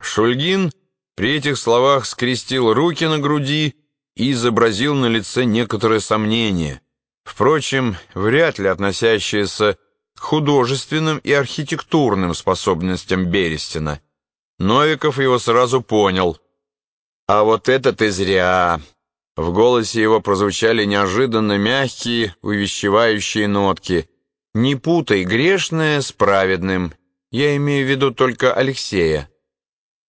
Шульгин при этих словах скрестил руки на груди и изобразил на лице некоторое сомнение, впрочем, вряд ли относящееся к художественным и архитектурным способностям Берестина. Новиков его сразу понял. «А вот это ты зря!» В голосе его прозвучали неожиданно мягкие, увещевающие нотки. «Не путай грешное с праведным. Я имею в виду только Алексея».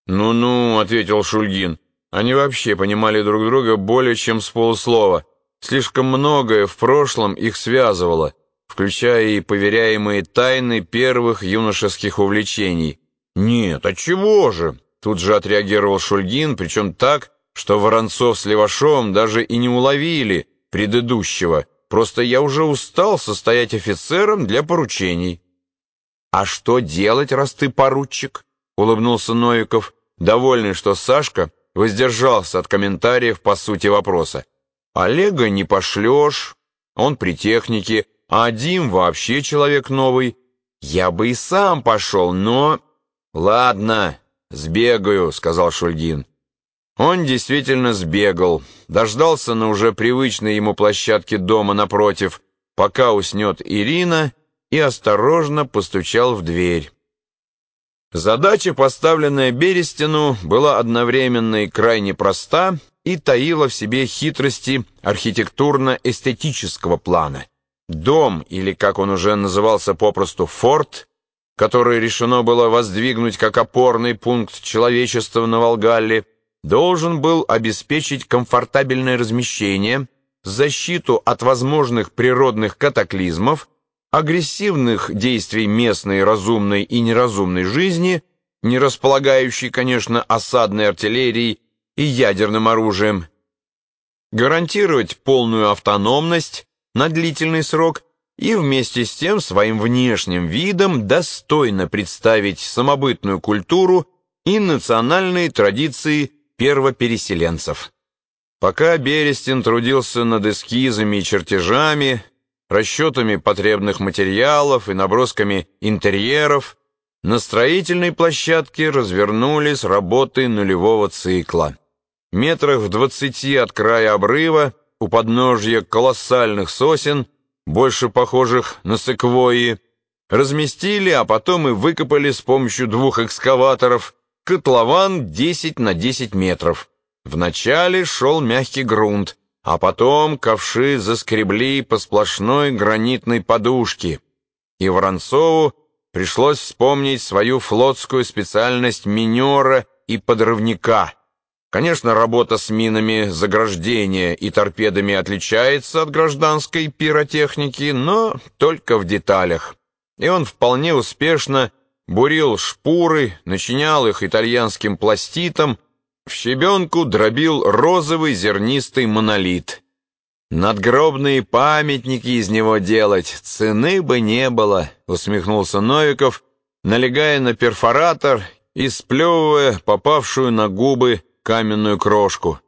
«Ну-ну», — ответил Шульгин. Они вообще понимали друг друга более чем с полуслова. Слишком многое в прошлом их связывало, включая и поверяемые тайны первых юношеских увлечений. «Нет, а чего же?» Тут же отреагировал Шульгин, причем так, что Воронцов с Левашовым даже и не уловили предыдущего. Просто я уже устал состоять офицером для поручений. «А что делать, раз ты поручик?» — улыбнулся Новиков, довольный, что Сашка воздержался от комментариев по сути вопроса. «Олега не пошлешь, он при технике, а Дим вообще человек новый. Я бы и сам пошел, но...» «Ладно, сбегаю», — сказал Шульгин. Он действительно сбегал, дождался на уже привычной ему площадке дома напротив, пока уснет Ирина, и осторожно постучал в дверь. Задача, поставленная Берестину, была одновременно и крайне проста и таила в себе хитрости архитектурно-эстетического плана. Дом, или, как он уже назывался попросту, форт, который решено было воздвигнуть как опорный пункт человечества на Волгалле, должен был обеспечить комфортабельное размещение, защиту от возможных природных катаклизмов, агрессивных действий местной разумной и неразумной жизни, не располагающей, конечно, осадной артиллерией и ядерным оружием, гарантировать полную автономность на длительный срок и вместе с тем своим внешним видом достойно представить самобытную культуру и национальные традиции первопереселенцев. Пока Берестин трудился над эскизами и чертежами, расчетами потребных материалов и набросками интерьеров, на строительной площадке развернулись работы нулевого цикла. Метрах в двадцати от края обрыва, у подножья колоссальных сосен, больше похожих на секвойи, разместили, а потом и выкопали с помощью двух экскаваторов котлован 10 на 10 метров. Вначале шел мягкий грунт, а потом ковши заскребли по сплошной гранитной подушке. И Воронцову пришлось вспомнить свою флотскую специальность минера и подрывника. Конечно, работа с минами заграждения и торпедами отличается от гражданской пиротехники, но только в деталях. И он вполне успешно бурил шпуры, начинял их итальянским пластитом, в щебенку дробил розовый зернистый монолит. «Надгробные памятники из него делать цены бы не было», — усмехнулся Новиков, налегая на перфоратор и сплевывая попавшую на губы каменную крошку.